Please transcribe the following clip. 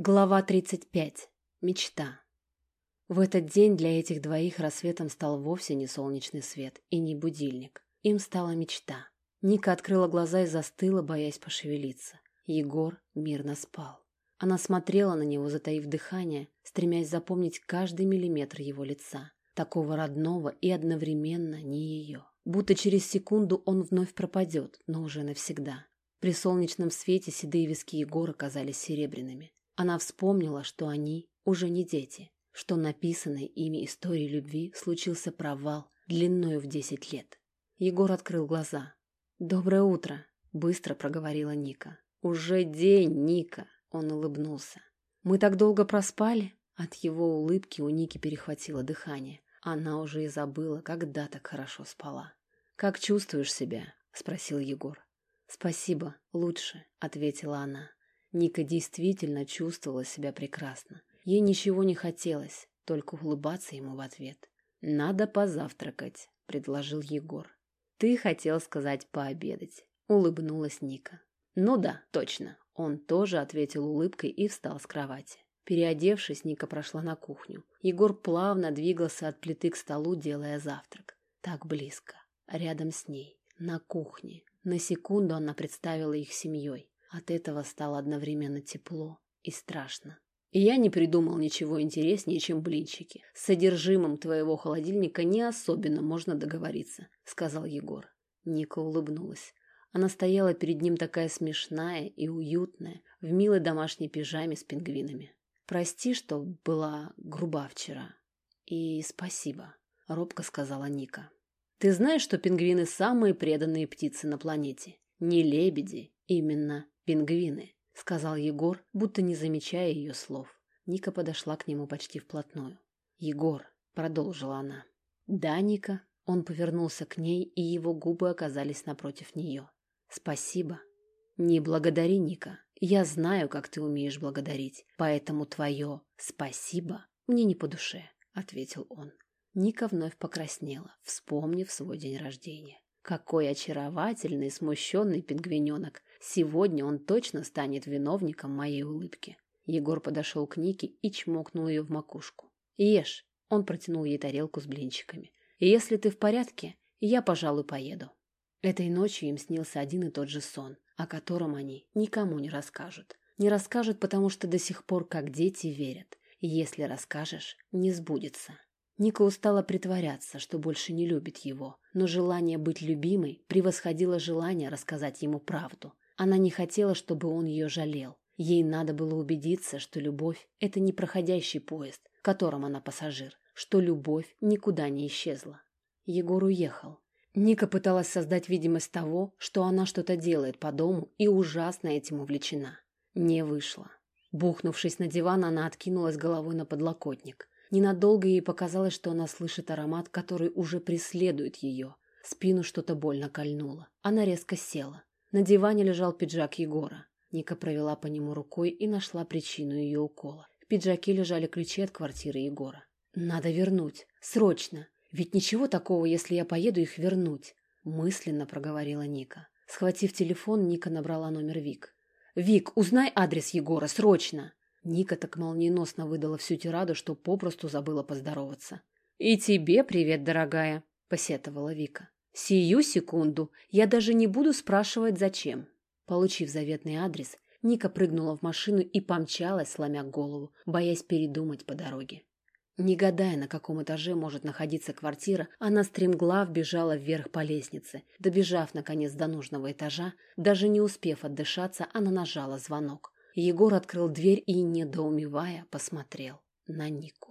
Глава 35. Мечта. В этот день для этих двоих рассветом стал вовсе не солнечный свет и не будильник. Им стала мечта. Ника открыла глаза и застыла, боясь пошевелиться. Егор мирно спал. Она смотрела на него, затаив дыхание, стремясь запомнить каждый миллиметр его лица, такого родного и одновременно не ее. Будто через секунду он вновь пропадет, но уже навсегда. При солнечном свете седые виски Егора казались серебряными. Она вспомнила, что они уже не дети, что написанной ими истории любви случился провал длиною в десять лет. Егор открыл глаза. «Доброе утро», — быстро проговорила Ника. «Уже день, Ника», — он улыбнулся. «Мы так долго проспали?» От его улыбки у Ники перехватило дыхание. Она уже и забыла, когда так хорошо спала. «Как чувствуешь себя?» — спросил Егор. «Спасибо, лучше», — ответила она. Ника действительно чувствовала себя прекрасно. Ей ничего не хотелось, только улыбаться ему в ответ. «Надо позавтракать», — предложил Егор. «Ты хотел сказать пообедать», — улыбнулась Ника. «Ну да, точно». Он тоже ответил улыбкой и встал с кровати. Переодевшись, Ника прошла на кухню. Егор плавно двигался от плиты к столу, делая завтрак. Так близко, рядом с ней, на кухне. На секунду она представила их семьей. От этого стало одновременно тепло и страшно. Я не придумал ничего интереснее, чем блинчики. С содержимым твоего холодильника не особенно можно договориться, сказал Егор. Ника улыбнулась. Она стояла перед ним такая смешная и уютная, в милой домашней пижаме с пингвинами. Прости, что была груба вчера. И спасибо, робко сказала Ника. Ты знаешь, что пингвины самые преданные птицы на планете? Не лебеди, именно «Пингвины», — сказал Егор, будто не замечая ее слов. Ника подошла к нему почти вплотную. «Егор», — продолжила она. «Да, Ника». Он повернулся к ней, и его губы оказались напротив нее. «Спасибо». «Не благодари, Ника. Я знаю, как ты умеешь благодарить, поэтому твое «спасибо» мне не по душе», — ответил он. Ника вновь покраснела, вспомнив свой день рождения. Какой очаровательный, смущенный пингвиненок. Сегодня он точно станет виновником моей улыбки. Егор подошел к Нике и чмокнул ее в макушку. «Ешь!» – он протянул ей тарелку с блинчиками. «Если ты в порядке, я, пожалуй, поеду». Этой ночью им снился один и тот же сон, о котором они никому не расскажут. Не расскажут, потому что до сих пор, как дети, верят. Если расскажешь, не сбудется. Ника устала притворяться, что больше не любит его, но желание быть любимой превосходило желание рассказать ему правду. Она не хотела, чтобы он ее жалел. Ей надо было убедиться, что любовь – это не проходящий поезд, в котором она пассажир, что любовь никуда не исчезла. Егор уехал. Ника пыталась создать видимость того, что она что-то делает по дому и ужасно этим увлечена. Не вышло. Бухнувшись на диван, она откинулась головой на подлокотник. Ненадолго ей показалось, что она слышит аромат, который уже преследует ее. Спину что-то больно кольнуло. Она резко села. На диване лежал пиджак Егора. Ника провела по нему рукой и нашла причину ее укола. В пиджаке лежали ключи от квартиры Егора. «Надо вернуть. Срочно. Ведь ничего такого, если я поеду их вернуть», – мысленно проговорила Ника. Схватив телефон, Ника набрала номер Вик. «Вик, узнай адрес Егора, срочно!» Ника так молниеносно выдала всю тираду, что попросту забыла поздороваться. «И тебе привет, дорогая», — посетовала Вика. «Сию секунду. Я даже не буду спрашивать, зачем». Получив заветный адрес, Ника прыгнула в машину и помчалась, сломя голову, боясь передумать по дороге. Не гадая, на каком этаже может находиться квартира, она стремглав бежала вверх по лестнице. Добежав, наконец, до нужного этажа, даже не успев отдышаться, она нажала звонок. Егор открыл дверь и, недоумевая, посмотрел на Нику.